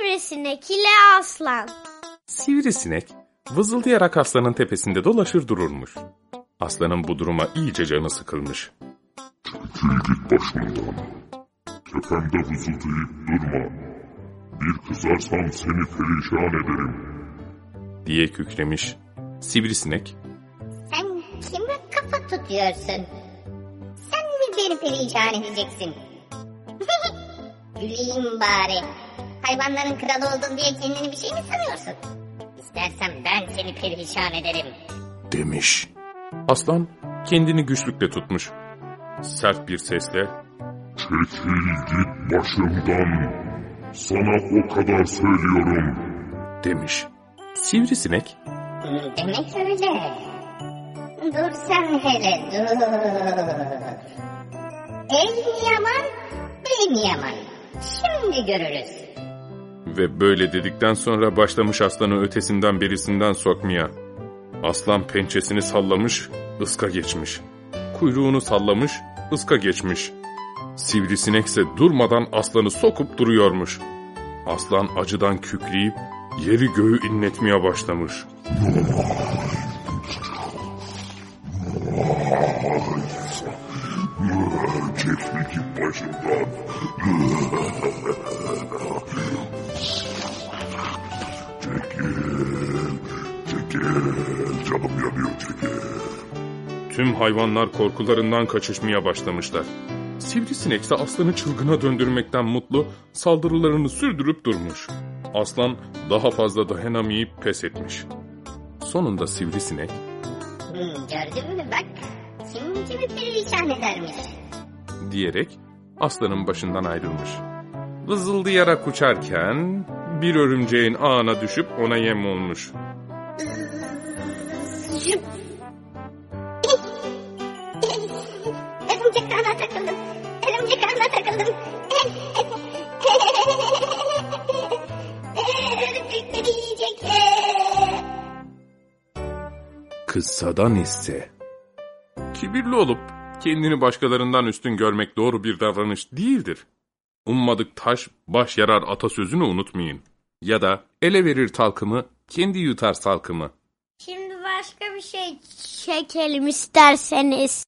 Sivrisinek ile aslan. Sivrisinek vızıldayarak aslanın tepesinde dolaşır dururmuş. Aslanın bu duruma iyice canı sıkılmış. Çekil git başımdan. Tepemde vızıldayıp durma. Bir kızarsam seni perişan ederim. diye kükremiş. Sivrisinek Sen kime kafa tutuyorsun? Sen mi beni perişan edeceksin? Güleyim bari. Hayvanların kralı oldun diye kendini bir şey mi sanıyorsun? İstersen ben seni perişan ederim. demiş. Aslan kendini güçlükle tutmuş. Sert bir sesle Çekil git başımdan. Sana o kadar söylüyorum. demiş. Sivrisinek Demek öyle. Dur sen hele dur. El yaman, bey mi yaman? Şimdi görürüz. Ve böyle dedikten sonra başlamış aslanı ötesinden berisinden sokmaya. Aslan pençesini sallamış, ıska geçmiş. Kuyruğunu sallamış, ıska geçmiş. Sivrisinekse durmadan aslanı sokup duruyormuş. Aslan acıdan kükreyip yeri göğü inletmeye başlamış. Çekil git başımdan. Çekil. Canım yanıyor çekil. Tüm hayvanlar korkularından kaçışmaya başlamışlar. Sivrisinek ise aslanı çılgına döndürmekten mutlu, saldırılarını sürdürüp durmuş. Aslan daha fazla dayanamayıp pes etmiş. Sonunda sivrisinek, Hmm, gördün mü bak. Şimdi kimi perişan edermiş. diyerek aslanın başından ayrılmış. Vızıldayarak uçarken bir örümceğin ağına düşüp ona yem olmuş. Zıp. Örümcek ağına takıldım. Örümcek ağına takıldım. Yiyecek. Kıssadan ise kibirli olup kendini başkalarından üstün görmek doğru bir davranış değildir. Ummadık taş baş yarar atasözünü unutmayın. Ya da ele verir talkımı, kendi yutar salkımı. Başka bir şey çekelim isterseniz.